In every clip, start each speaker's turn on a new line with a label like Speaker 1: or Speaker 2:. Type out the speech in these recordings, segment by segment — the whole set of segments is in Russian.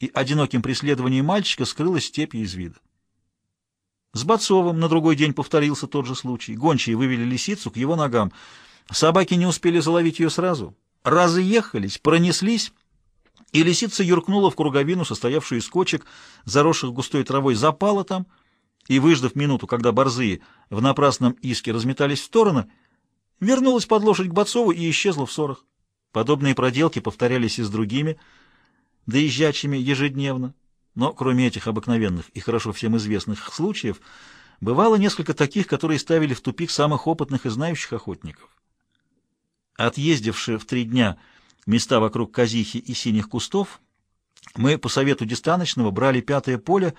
Speaker 1: и одиноким преследованием мальчика скрылась степью из вида. С Бацовым на другой день повторился тот же случай. Гончие вывели лисицу к его ногам. Собаки не успели заловить ее сразу. Разъехались, пронеслись, и лисица юркнула в круговину, состоявшую из кочек, заросших густой травой, запала там, и, выждав минуту, когда борзые в напрасном иске разметались в стороны, вернулась под лошадь к Бацову и исчезла в ссорах. Подобные проделки повторялись и с другими, доезжачими ежедневно. Но кроме этих обыкновенных и хорошо всем известных случаев, бывало несколько таких, которые ставили в тупик самых опытных и знающих охотников. Отъездившие в три дня места вокруг Казихи и синих кустов, мы по совету Дистаночного брали пятое поле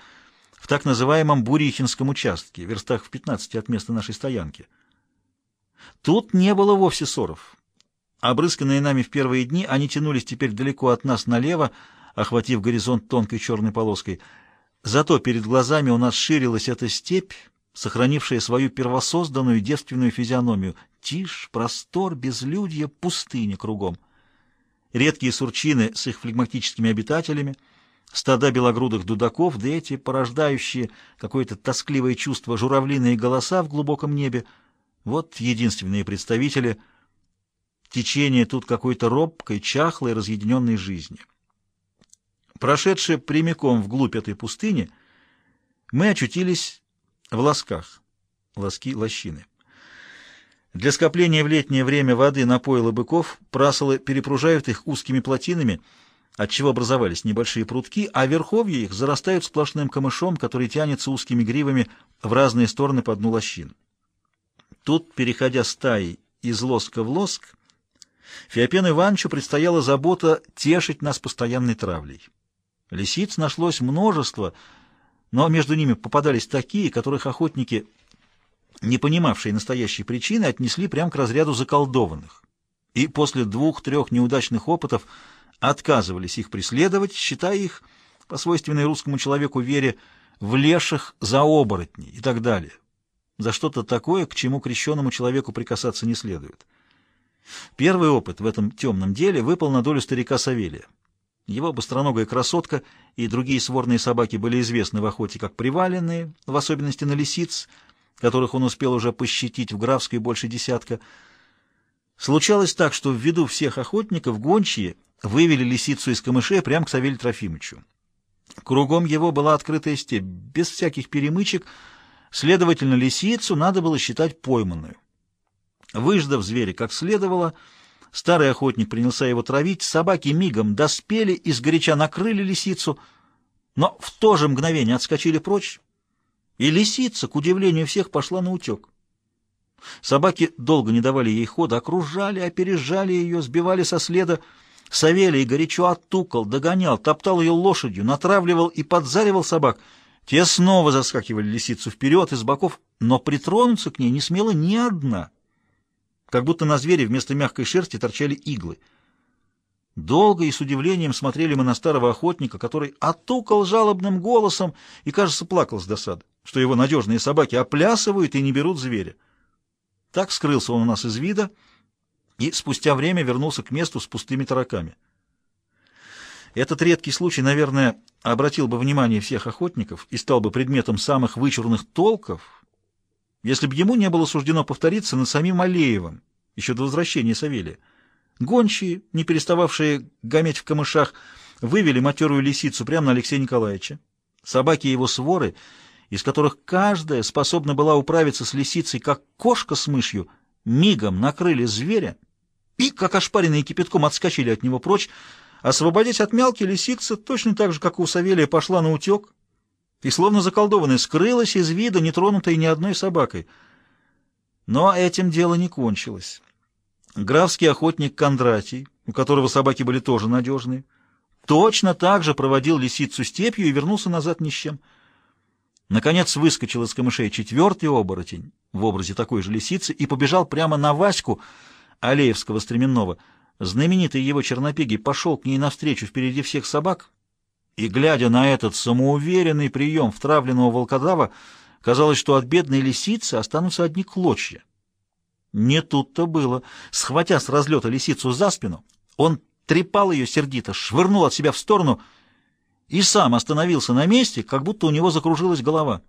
Speaker 1: в так называемом Бурихинском участке, в верстах в 15 от места нашей стоянки. Тут не было вовсе ссоров. Обрысканные нами в первые дни, они тянулись теперь далеко от нас налево, охватив горизонт тонкой черной полоской. Зато перед глазами у нас ширилась эта степь, сохранившая свою первосозданную девственную физиономию. Тишь, простор, безлюдье, пустыня кругом. Редкие сурчины с их флегматическими обитателями, стада белогрудых дудаков, да эти, порождающие какое-то тоскливое чувство журавлиные голоса в глубоком небе — вот единственные представители течения тут какой-то робкой, чахлой, разъединенной жизни. Прошедшие прямиком вглубь этой пустыни, мы очутились в лосках, лоски лощины. Для скопления в летнее время воды на пойло быков прасолы перепружают их узкими плотинами, отчего образовались небольшие прутки, а верховья их зарастают сплошным камышом, который тянется узкими гривами в разные стороны по дну лощин. Тут, переходя стаи из лоска в лоск, Феопену Ивановичу предстояла забота тешить нас постоянной травлей. Лисиц нашлось множество, но между ними попадались такие, которых охотники, не понимавшие настоящей причины, отнесли прямо к разряду заколдованных. И после двух-трех неудачных опытов отказывались их преследовать, считая их, по свойственной русскому человеку вере, в леших за оборотней и так далее, за что-то такое, к чему крещенному человеку прикасаться не следует. Первый опыт в этом темном деле выпал на долю старика Савелия. Его быстроногая красотка и другие сворные собаки были известны в охоте как приваленные, в особенности на лисиц, которых он успел уже пощадить в Графской больше десятка. Случалось так, что в виду всех охотников гончие вывели лисицу из камышей прямо к Савелию Трофимовичу. Кругом его была открытая степь, без всяких перемычек, следовательно, лисицу надо было считать пойманную. Выждав зверя как следовало, старый охотник принялся его травить, собаки мигом доспели и сгоряча накрыли лисицу, но в то же мгновение отскочили прочь, и лисица, к удивлению всех, пошла на утек. Собаки долго не давали ей хода, окружали, опережали ее, сбивали со следа. Савелий горячо оттукал, догонял, топтал ее лошадью, натравливал и подзаривал собак. Те снова заскакивали лисицу вперед из боков, но притронуться к ней не смела ни одна — как будто на звере вместо мягкой шерсти торчали иглы. Долго и с удивлением смотрели мы на старого охотника, который отукал жалобным голосом и, кажется, плакал с досады, что его надежные собаки оплясывают и не берут зверя. Так скрылся он у нас из вида и спустя время вернулся к месту с пустыми тараками. Этот редкий случай, наверное, обратил бы внимание всех охотников и стал бы предметом самых вычурных толков, если бы ему не было суждено повториться над самим Алеевым, еще до возвращения Савелия. Гончие, не перестававшие гометь в камышах, вывели матерую лисицу прямо на Алексея Николаевича. Собаки его своры, из которых каждая способна была управиться с лисицей, как кошка с мышью, мигом накрыли зверя и, как ошпаренные кипятком, отскочили от него прочь, освободить от мялки лисица точно так же, как у Савелия, пошла на утек, и, словно заколдованная, скрылась из вида, не тронутой ни одной собакой. Но этим дело не кончилось. Графский охотник Кондратий, у которого собаки были тоже надежные, точно так же проводил лисицу степью и вернулся назад ни с чем. Наконец выскочил из камышей четвертый оборотень в образе такой же лисицы и побежал прямо на Ваську, Алеевского стременного. Знаменитый его чернопегий пошел к ней навстречу впереди всех собак, и, глядя на этот самоуверенный прием втравленного волкодава, казалось, что от бедной лисицы останутся одни клочья. Не тут-то было. Схватя с разлета лисицу за спину, он трепал ее сердито, швырнул от себя в сторону и сам остановился на месте, как будто у него закружилась голова.